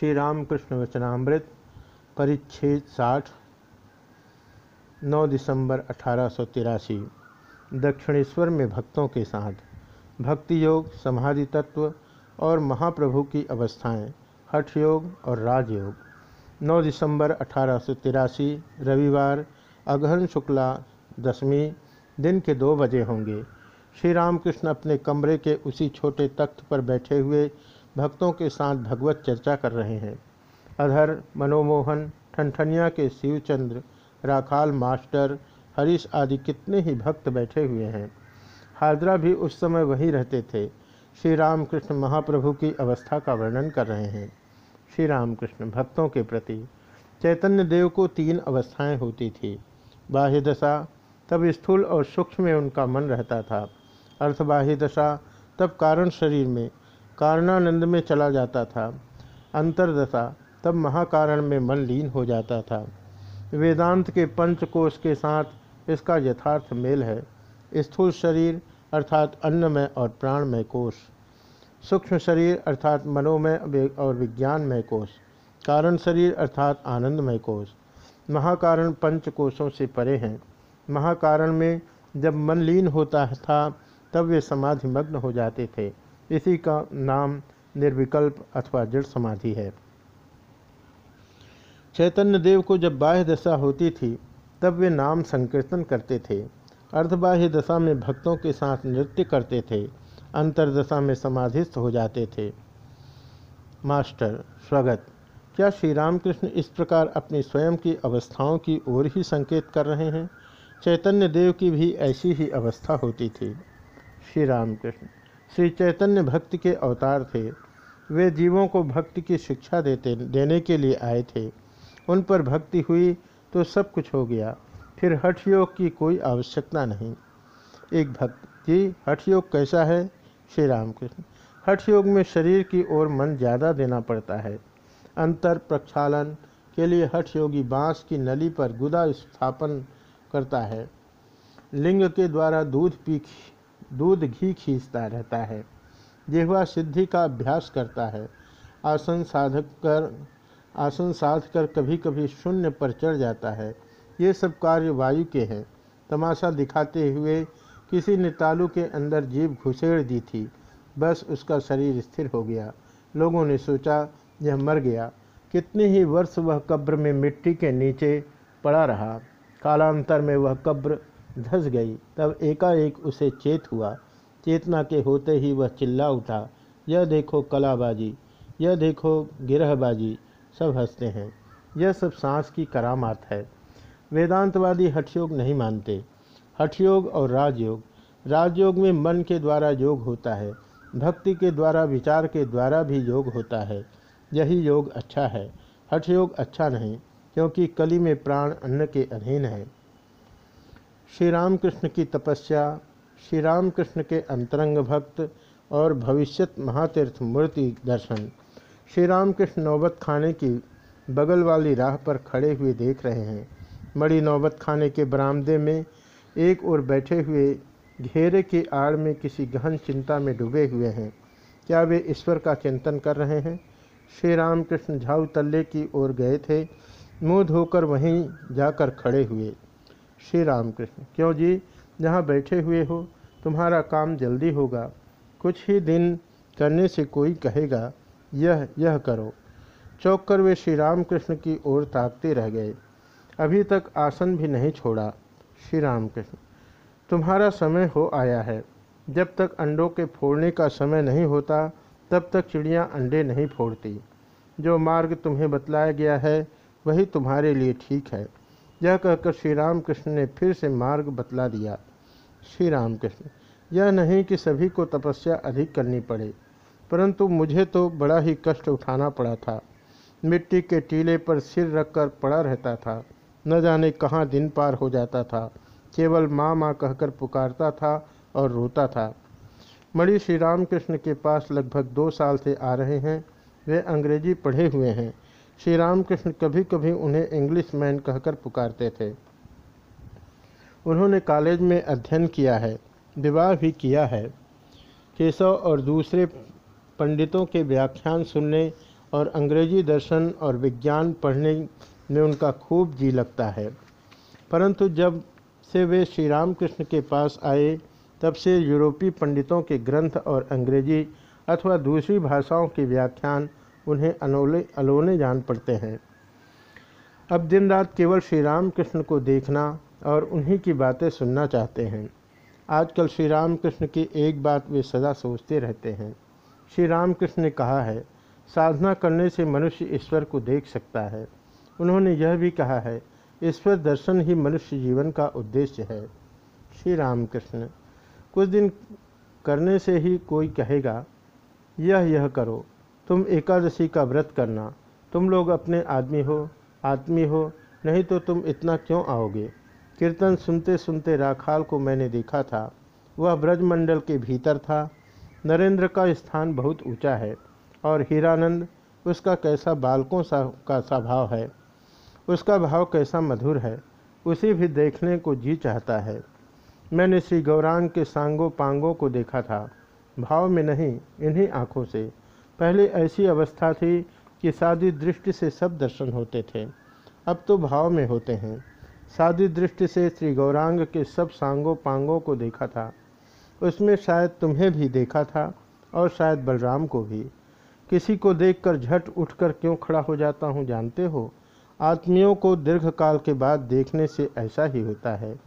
श्री रामकृष्ण वचनामृत, परिच्छेद साठ 9 दिसंबर अठारह सौ तिरासी, दक्षिणेश्वर में भक्तों के साथ। भक्ति योग, समाधि तत्व और महाप्रभु की अवस्थाएँ, हठ योग और राजयोग 9 दिसंबर अठारह सौ तिरासी, रविवार अगहन शुक्ला दशमी, दिन के दो बजे होंगे। श्री रामकृष्ण अपने कमरे के उसी छोटे तख्त पर बैठे हुए भक्तों के साथ भगवत चर्चा कर रहे हैं। अधर मनोमोहन ठनठनिया के शिवचंद्र, राखाल मास्टर, हरीश आदि कितने ही भक्त बैठे हुए हैं। हाजरा भी उस समय वहीं रहते थे। श्री रामकृष्ण महाप्रभु की अवस्था का वर्णन कर रहे हैं। श्री रामकृष्ण भक्तों के प्रति चैतन्य देव को तीन अवस्थाएँ होती थी। बाह्य दशा, तब स्थूल और सूक्ष्म में उनका मन रहता था। अर्थबाह्य दशा, तब कारण शरीर में कारणानंद में चला जाता था, अंतरदशा, तब महाकारण में मन लीन हो जाता था। वेदांत के पंचकोश के साथ इसका यथार्थ मेल है। स्थूल शरीर अर्थात अन्नमय और प्राणमय कोश सूक्ष्म शरीर अर्थात मनोमय और विज्ञानमय कोश कारण शरीर अर्थात आनंदमय कोश महाकारण पंचकोशों से परे हैं। महाकारण में जब मन लीन होता था, तब वे समाधि मग्न हो जाते थे। इसी का नाम निर्विकल्प अथवा जड़ समाधि है। चैतन्य देव को जब बाह्य दशा होती थी, तब वे नाम संकीर्तन करते थे, अर्धबाह्य दशा में भक्तों के साथ नृत्य करते थे, अंतरदशा में समाधिस्थ हो जाते थे। मास्टर, स्वागत। क्या श्री रामकृष्ण इस प्रकार अपनी स्वयं की अवस्थाओं की ओर ही संकेत कर रहे हैं? चैतन्य देव की भी ऐसी ही अवस्था होती थी। श्री रामकृष्ण श्री चैतन्य भक्ति के अवतार थे। वे जीवों को भक्ति की शिक्षा देते, देने के लिए आए थे। उन पर भक्ति हुई तो सब कुछ हो गया। फिर हठ योग की कोई आवश्यकता नहीं। एक भक्त, जी, हठ योग कैसा है? श्री रामकृष्ण, हठ योग में शरीर की ओर मन ज़्यादा देना पड़ता है। अंतर, प्रक्षालन के लिए हठ योगी बाँस की नली पर गुदा स्थापन करता है। लिंग के द्वारा दूध पी दूध घी खींचता रहता है। जिहवा सिद्धि का अभ्यास करता है। आसन साधक कर, आसन साध कर कभी कभी शून्य पर चढ़ जाता है। ये सब कार्य वायु के हैं। तमाशा दिखाते हुए किसी ने तालू के अंदर जीव घुसेड़ दी थी। बस उसका शरीर स्थिर हो गया। लोगों ने सोचा, यह मर गया। कितने ही वर्ष वह कब्र में मिट्टी के नीचे पड़ा रहा। कालांतर में वह कब्र धस गई। तब एकाएक उसे चेत हुआ। चेतना के होते ही वह चिल्ला उठा, यह देखो कलाबाजी, यह देखो गिरहबाजी, सब हँसते हैं। यह सब सांस की करामात है। वेदांतवादी हठयोग नहीं मानते। हठयोग और राजयोग राजयोग में मन के द्वारा योग होता है, भक्ति के द्वारा, विचार के द्वारा भी योग होता है। यही योग अच्छा है। हठयोग अच्छा नहीं, क्योंकि कली में प्राण अन्न के अधीन है। श्री रामकृष्ण की तपस्या श्री रामकृष्ण के अंतरंग भक्त और भविष्यत महातीर्थ मूर्ति दर्शन श्री रामकृष्ण नौबत खाने की बगल वाली राह पर खड़े हुए देख रहे हैं। मड़ी नौबत खाने के बरामदे में एक ओर बैठे हुए घेरे की आड़ में किसी गहन चिंता में डूबे हुए हैं। क्या वे ईश्वर का चिंतन कर रहे हैं? श्री रामकृष्ण झाऊ तल्ले की ओर गए थे, मुँह धोकर वहीं जाकर खड़े हुए। श्री रामकृष्ण क्यों जी? जहाँ बैठे हुए हो, तुम्हारा काम जल्दी होगा। कुछ ही दिन करने से कोई कहेगा, यह यह करो। चौक कर वे श्री रामकृष्ण की ओर ताकते रह गए। अभी तक आसन भी नहीं छोड़ा। श्री रामकृष्ण तुम्हारा समय हो आया है। जब तक अंडों के फोड़ने का समय नहीं होता, तब तक चिड़ियाँ अंडे नहीं फोड़ती। जो मार्ग तुम्हें बतलाया गया है, वही तुम्हारे लिए ठीक है। यह कहकर श्री राम कृष्ण ने फिर से मार्ग बतला दिया। श्री राम कृष्ण यह नहीं कि सभी को तपस्या अधिक करनी पड़े, परंतु मुझे तो बड़ा ही कष्ट उठाना पड़ा था। मिट्टी के टीले पर सिर रखकर पड़ा रहता था, न जाने कहाँ दिन पार हो जाता था, केवल माँ माँ कहकर पुकारता था और रोता था। मणि श्री राम कृष्ण के पास लगभग दो साल से आ रहे हैं, वे अंग्रेज़ी पढ़े हुए हैं श्री रामकृष्ण कभी कभी उन्हें इंग्लिश मैन कहकर पुकारते थे। उन्होंने कॉलेज में अध्ययन किया है, विवाह भी किया है। केशव और दूसरे पंडितों के व्याख्यान सुनने और अंग्रेज़ी दर्शन और विज्ञान पढ़ने में उनका खूब जी लगता है। परंतु जब से वे श्री रामकृष्ण के पास आए, तब से यूरोपीय पंडितों के ग्रंथ और अंग्रेज़ी अथवा दूसरी भाषाओं के व्याख्यान उन्हें अनोले अलोने जान पड़ते हैं। अब दिन रात केवल श्री राम कृष्ण को देखना और उन्हीं की बातें सुनना चाहते हैं। आजकल श्री राम कृष्ण की एक बात वे सदा सोचते रहते हैं। श्री राम कृष्ण ने कहा है, साधना करने से मनुष्य ईश्वर को देख सकता है। उन्होंने यह भी कहा है, ईश्वर दर्शन ही मनुष्य जीवन का उद्देश्य है। श्री राम कृष्ण कुछ दिन करने से ही कोई कहेगा, यह यह करो। तुम एकादशी का व्रत करना। तुम लोग अपने आदमी हो आदमी हो, नहीं तो तुम इतना क्यों आओगे? कीर्तन सुनते सुनते राखाल को मैंने देखा था। वह ब्रजमंडल के भीतर था। नरेंद्र का स्थान बहुत ऊँचा है और हीरानंद, उसका कैसा बालकों सा, का स्वभाव है, उसका भाव कैसा मधुर है, उसे भी देखने को जी चाहता है। मैंने श्री गौरांग के सांगों पांगों को देखा था। भाव में नहीं, इन्हीं आँखों से। पहले ऐसी अवस्था थी कि सादी दृष्टि से सब दर्शन होते थे। अब तो भाव में होते हैं। सादी दृष्टि से श्री गौरांग के सब सांगों पांगों को देखा था। उसमें शायद तुम्हें भी देखा था और शायद बलराम को भी। किसी को देखकर झट उठकर क्यों खड़ा हो जाता हूँ जानते हो? आत्मियों को दीर्घकाल के बाद देखने से ऐसा ही होता है।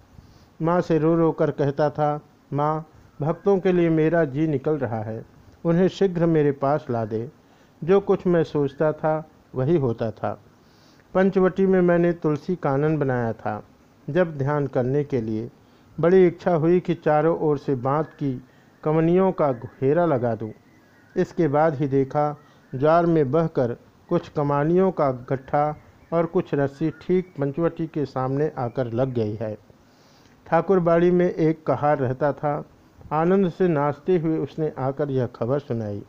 माँ से रो रो कर कहता था, माँ, भक्तों के लिए मेरा जी निकल रहा है। उन्हें शीघ्र मेरे पास ला दे। जो कुछ मैं सोचता था, वही होता था। पंचवटी में मैंने तुलसी कानन बनाया था, जब ध्यान करने के लिए। बड़ी इच्छा हुई कि चारों ओर से बाँध की कमनियों का घेरा लगा दूँ। इसके बाद ही देखा, ज्वार में बहकर कुछ कमानियों का गट्ठा और कुछ रस्सी ठीक पंचवटी के सामने आकर लग गई है। ठाकुरबाड़ी में एक कहार रहता था आनंद से नाचते हुए उसने आकर यह खबर सुनाई।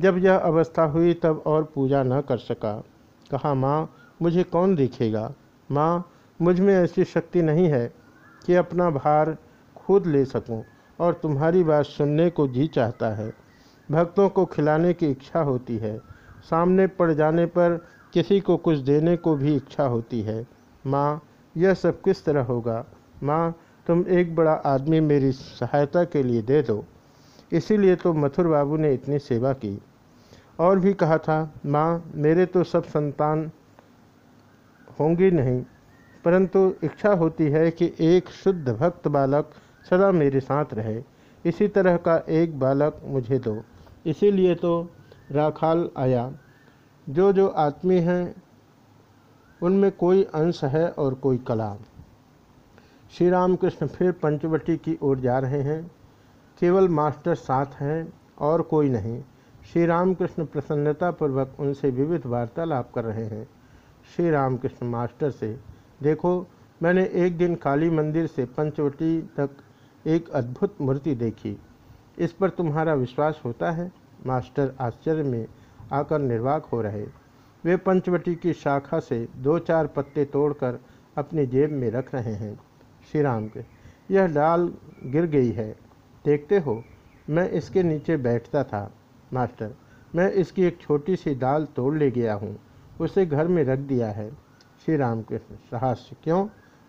जब यह अवस्था हुई तब और पूजा न कर सका। कहा, माँ, मुझे कौन देखेगा? माँ, मुझमें ऐसी शक्ति नहीं है कि अपना भार खुद ले सकूँ और तुम्हारी बात सुनने को जी चाहता है। भक्तों को खिलाने की इच्छा होती है। सामने पड़ जाने पर किसी को कुछ देने को भी इच्छा होती है। माँ, यह सब किस तरह होगा? माँ तुम एक बड़ा आदमी मेरी सहायता के लिए दे दो। इसीलिए तो मथुर बाबू ने इतनी सेवा की। और भी कहा था, माँ, मेरे तो सब संतान होंगी नहीं, परंतु इच्छा होती है कि एक शुद्ध भक्त बालक सदा मेरे साथ रहे। इसी तरह का एक बालक मुझे दो। इसीलिए तो राखाल आया। जो जो आत्मी हैं, उनमें कोई अंश है और कोई कला श्री रामकृष्ण फिर पंचवटी की ओर जा रहे हैं। केवल मास्टर साथ हैं और कोई नहीं। श्री रामकृष्ण प्रसन्नतापूर्वक उनसे विविध वार्तालाप कर रहे हैं। श्री रामकृष्ण मास्टर से, देखो, मैंने एक दिन काली मंदिर से पंचवटी तक एक अद्भुत मूर्ति देखी। इस पर तुम्हारा विश्वास होता है? मास्टर आश्चर्य में आकर निर्वाक हो रहे। वे पंचवटी की शाखा से दो चार पत्ते तोड़कर अपनी जेब में रख रहे हैं। श्री राम के। यह डाल गिर गई है। देखते हो, मैं इसके नीचे बैठता था। मास्टर, मैं इसकी एक छोटी सी दाल तोड़ ले गया हूँ। उसे घर में रख दिया है। श्री राम कृष्ण साहस्य क्यों?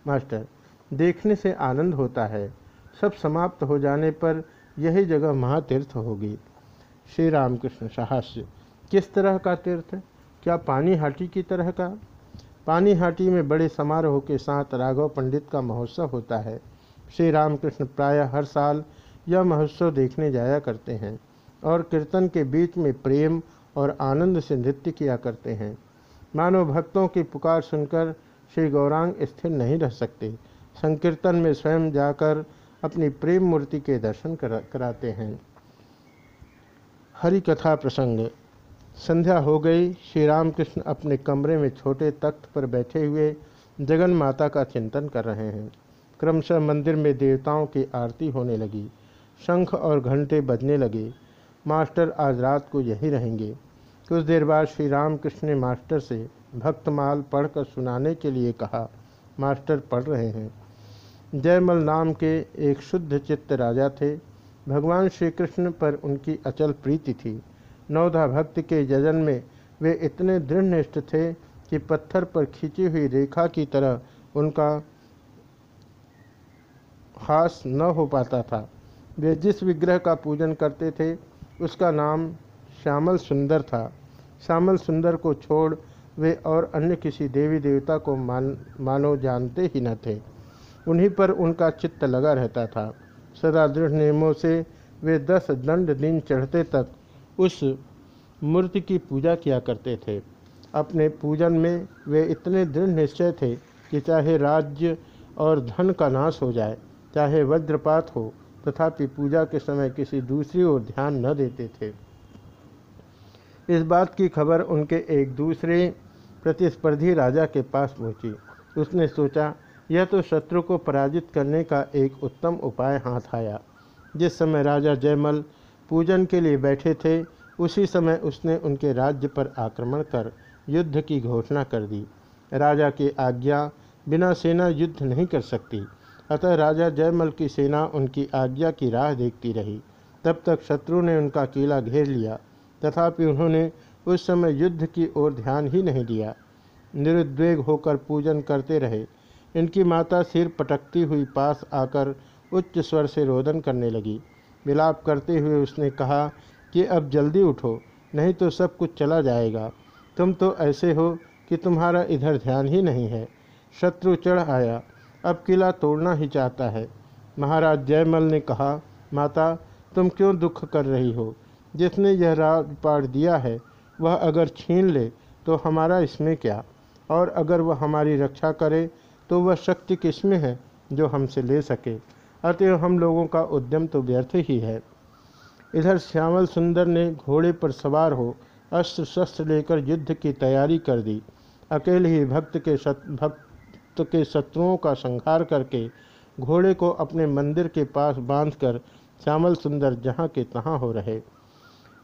मास्टर, देखने से आनंद होता है। सब समाप्त हो जाने पर यही जगह महातीर्थ होगी। श्री रामकृष्ण साहस्य, किस तरह का तीर्थ? क्या पानी हाटी की तरह का? पानी हाटी में बड़े समारोह के साथ राघव पंडित का महोत्सव होता है। श्री रामकृष्ण प्रायः हर साल यह महोत्सव देखने जाया करते हैं और कीर्तन के बीच में प्रेम और आनंद से नृत्य किया करते हैं। मानव भक्तों की पुकार सुनकर श्री गौरांग स्थिर नहीं रह सकते। संकीर्तन में स्वयं जाकर अपनी प्रेम मूर्ति के दर्शन करा, कराते हैं। हरि कथा प्रसंग। संध्या हो गई। श्री रामकृष्ण अपने कमरे में छोटे तख्त पर बैठे हुए जगन माता का चिंतन कर रहे हैं। क्रमशः मंदिर में देवताओं की आरती होने लगी। शंख और घंटे बजने लगे। मास्टर आज रात को यही रहेंगे। कुछ देर बाद श्री रामकृष्ण ने मास्टर से भक्तमाल पढ़कर सुनाने के लिए कहा, मास्टर पढ़ रहे हैं। जयमल नाम के एक शुद्ध चित्त राजा थे। भगवान श्री कृष्ण पर उनकी अचल प्रीति थी। नवधा भक्त के जजन में वे इतने दृढ़ निष्ठ थे कि पत्थर पर खींची हुई रेखा की तरह उनका हास न हो पाता था। वे जिस विग्रह का पूजन करते थे, उसका नाम श्यामल सुंदर था। श्यामल सुंदर को छोड़ वे और अन्य किसी देवी देवता को मान, मानो जानते ही न थे। उन्हीं पर उनका चित्त लगा रहता था। सदा दृढ़ नियमों से वे दस दंड दिन चढ़ते तक उस मूर्ति की पूजा किया करते थे। अपने पूजन में वे इतने दृढ़ निश्चय थे कि चाहे राज्य और धन का नाश हो जाए, चाहे वज्रपात हो, तथापि पूजा के समय किसी दूसरी ओर ध्यान न देते थे। इस बात की खबर उनके एक दूसरे प्रतिस्पर्धी राजा के पास पहुँची। उसने सोचा, यह तो शत्रु को पराजित करने का एक उत्तम उपाय हाथ आया। जिस समय राजा जयमल पूजन के लिए बैठे थे। उसी समय उसने उनके राज्य पर आक्रमण कर युद्ध की घोषणा कर दी। राजा की आज्ञा बिना सेना युद्ध नहीं कर सकती। अतः राजा जयमल की सेना उनकी आज्ञा की राह देखती रही। तब तक शत्रु ने उनका किला घेर लिया। तथापि उन्होंने उस समय युद्ध की ओर ध्यान ही नहीं दिया। निरुद्वेग होकर पूजन करते रहे। इनकी माता सिर पटकती हुई पास आकर उच्च स्वर से रोदन करने लगी। विलाप करते हुए उसने कहा कि अब जल्दी उठो, नहीं तो सब कुछ चला जाएगा। तुम तो ऐसे हो कि तुम्हारा इधर ध्यान ही नहीं है। शत्रु चढ़ आया। अब किला तोड़ना ही चाहता है। महाराज जयमल ने कहा, माता, तुम क्यों दुख कर रही हो? जिसने यह राजपाट दिया है, वह अगर छीन ले तो हमारा इसमें क्या? और अगर वह हमारी रक्षा करे तो वह शक्ति किसमें है जो हमसे ले सके? अतएव हम लोगों का उद्यम तो व्यर्थ ही है। इधर श्यामल सुंदर ने घोड़े पर सवार हो अस्त्र शस्त्र लेकर युद्ध की तैयारी कर दी। अकेले ही भक्त के शत, भक्त के शत्रुओं का संहार करके घोड़े को अपने मंदिर के पास बांधकर श्यामल सुंदर जहाँ के तहाँ हो रहे।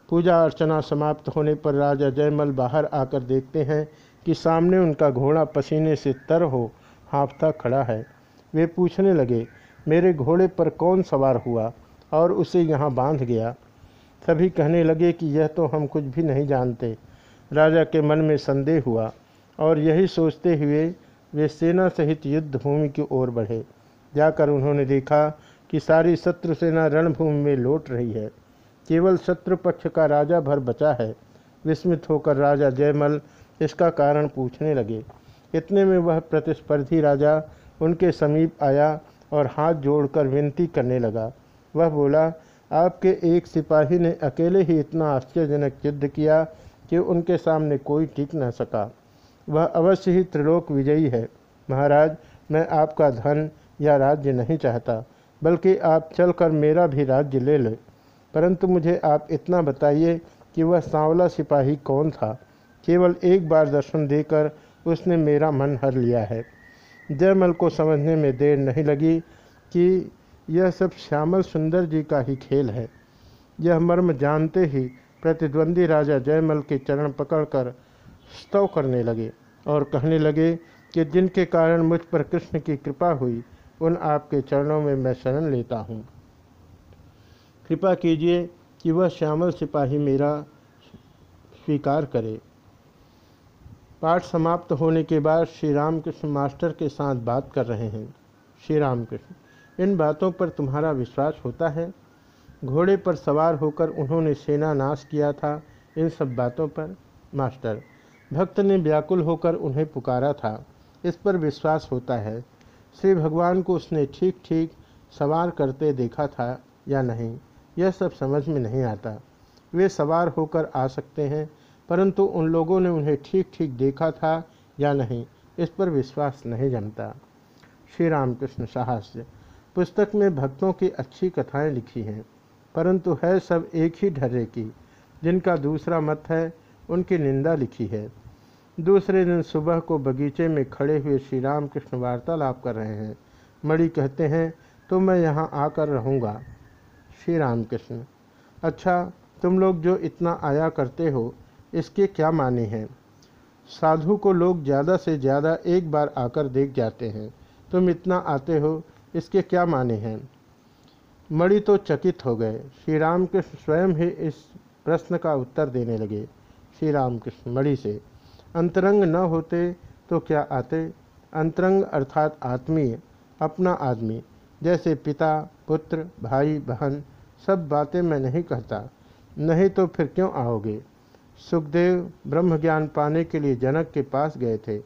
पूजा अर्चना समाप्त होने पर राजा जयमल बाहर आकर देखते हैं कि सामने उनका घोड़ा पसीने से तर हो हाँफता खड़ा है। वे पूछने लगे मेरे घोड़े पर कौन सवार हुआ और उसे यहाँ बाँध गया। सभी कहने लगे कि यह तो हम कुछ भी नहीं जानते। राजा के मन में संदेह हुआ और यही सोचते हुए वे सेना सहित युद्ध भूमि की ओर बढ़े। जाकर उन्होंने देखा कि सारी शत्रु सेना रणभूमि में लौट रही है। केवल शत्रु पक्ष का राजा भर बचा है। विस्मित होकर राजा जयमल इसका कारण पूछने लगे। इतने में वह प्रतिस्पर्धी राजा उनके समीप आया और हाथ जोड़कर विनती करने लगा। वह बोला, आपके एक सिपाही ने अकेले ही इतना आश्चर्यजनक युद्ध किया कि उनके सामने कोई टिक न सका। वह अवश्य ही त्रिलोक विजयी है। महाराज, मैं आपका धन या राज्य नहीं चाहता, बल्कि आप चलकर मेरा भी राज्य ले लें। परंतु मुझे आप इतना बताइए कि वह सांवला सिपाही कौन था। केवल एक बार दर्शन देकर उसने मेरा मन हर लिया है। जयमल को समझने में देर नहीं लगी कि यह सब श्यामल सुंदर जी का ही खेल है। यह मर्म जानते ही प्रतिद्वंदी राजा जयमल के चरण पकड़कर स्तव करने लगे और कहने लगे कि जिनके कारण मुझ पर कृष्ण की कृपा हुई, उन आपके चरणों में मैं शरण लेता हूँ। कृपा कीजिए कि वह श्यामल सिपाही मेरा स्वीकार करे। पाठ समाप्त होने के बाद श्री रामकृष्ण मास्टर के साथ बात कर रहे हैं। श्री रामकृष्ण, इन बातों पर तुम्हारा विश्वास होता है? घोड़े पर सवार होकर उन्होंने सेना नाश किया था इन सब बातों पर? मास्टर, भक्त ने व्याकुल होकर उन्हें पुकारा था। इस पर विश्वास होता है। श्री भगवान को उसने ठीक ठीक सवार करते देखा था या नहीं, यह सब समझ में नहीं आता। वे सवार होकर आ सकते हैं परंतु उन लोगों ने उन्हें ठीक ठीक देखा था या नहीं, इस पर विश्वास नहीं जमता श्री रामकृष्ण साहस्य, पुस्तक में भक्तों की अच्छी कथाएँ लिखी हैं, परंतु है सब एक ही ढर्रे की, जिनका दूसरा मत है, उनकी निंदा लिखी है। दूसरे दिन सुबह को बगीचे में खड़े हुए श्री राम कृष्ण वार्तालाप कर रहे हैं। मणि कहते हैं तो मैं यहाँ आकर रहूँगा। श्री राम कृष्ण अच्छा तुम लोग जो इतना आया करते हो इसके क्या माने हैं? साधु को लोग ज़्यादा से ज़्यादा एक बार आकर देख जाते हैं। तुम इतना आते हो, इसके क्या माने हैं? मणि तो चकित हो गए। श्री राम कृष्ण स्वयं ही इस प्रश्न का उत्तर देने लगे श्री राम कृष्ण मणि से। अंतरंग न होते तो क्या आते? अंतरंग अर्थात आत्मीय, अपना आदमी। जैसे पिता, पुत्र, भाई, बहन, सब बातें मैं नहीं कहता। नहीं तो फिर क्यों आओगे? सुखदेव ब्रह्म ज्ञान पाने के लिए जनक के पास गए थे।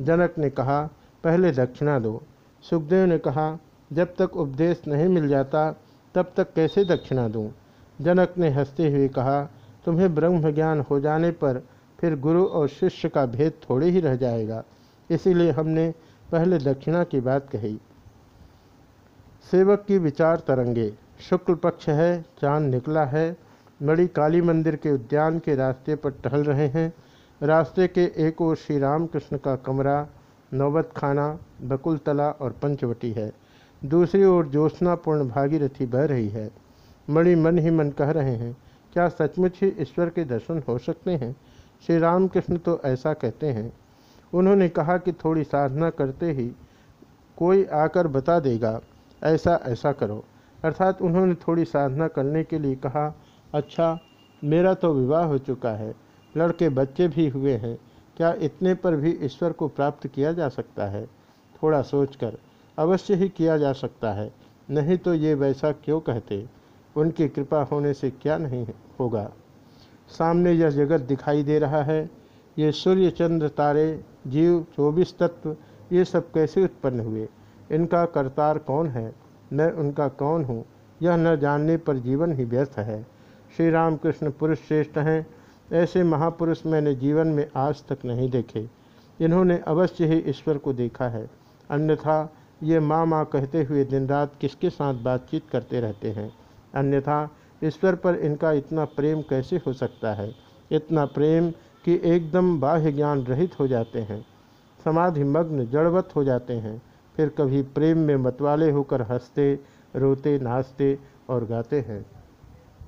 जनक ने कहा, पहले दक्षिणा दो। सुखदेव ने कहा, जब तक उपदेश नहीं मिल जाता, तब तक कैसे दक्षिणा दूँ? जनक ने हँसते हुए कहा, तुम्हें ब्रह्म ज्ञान हो जाने पर फिर गुरु और शिष्य का भेद थोड़े ही रह जाएगा। इसीलिए हमने पहले दक्षिणा की बात कही। सेवक की विचार तरंगे। शुक्ल पक्ष है, चाँद निकला है मणि काली मंदिर के उद्यान के रास्ते पर टहल रहे हैं। रास्ते के एक ओर श्री रामकृष्ण का कमरा, नौबत खाना, बकुलतला और पंचवटी है। दूसरी ओर ज्योत्नापूर्ण भागीरथी बह रही है। मणि मन ही मन कह रहे हैं, क्या सचमुच ही ईश्वर के दर्शन हो सकते हैं? श्री रामकृष्ण तो ऐसा कहते हैं। उन्होंने कहा कि थोड़ी साधना करते ही कोई आकर बता देगा। ऐसा ऐसा करो। अर्थात उन्होंने थोड़ी साधना करने के लिए कहा अच्छा मेरा तो विवाह हो चुका है, लड़के बच्चे भी हुए हैं, क्या इतने पर भी ईश्वर को प्राप्त किया जा सकता है? थोड़ा सोचकर, अवश्य ही किया जा सकता है, नहीं तो ये वैसा क्यों कहते? उनकी कृपा होने से क्या नहीं होगा? सामने यह जगत दिखाई दे रहा है, ये सूर्य, चंद्र, तारे, जीव, चौबीस तत्व, ये सब कैसे उत्पन्न हुए? इनका करतार कौन है? मैं उनका कौन हूँ? यह न जानने पर जीवन ही व्यर्थ है। श्री रामकृष्ण पुरुष श्रेष्ठ हैं। ऐसे महापुरुष मैंने जीवन में आज तक नहीं देखे। इन्होंने अवश्य ही ईश्वर को देखा है। अन्यथा ये माँ माँ कहते हुए दिन रात किसके साथ बातचीत करते रहते हैं? अन्यथा ईश्वर पर इनका इतना प्रेम कैसे हो सकता है? इतना प्रेम कि एकदम बाह्य ज्ञान रहित हो जाते हैं। समाधि मग्न जड़वत हो जाते हैं। फिर कभी प्रेम में मतवाले होकर हँसते, रोते, नाचते और गाते हैं।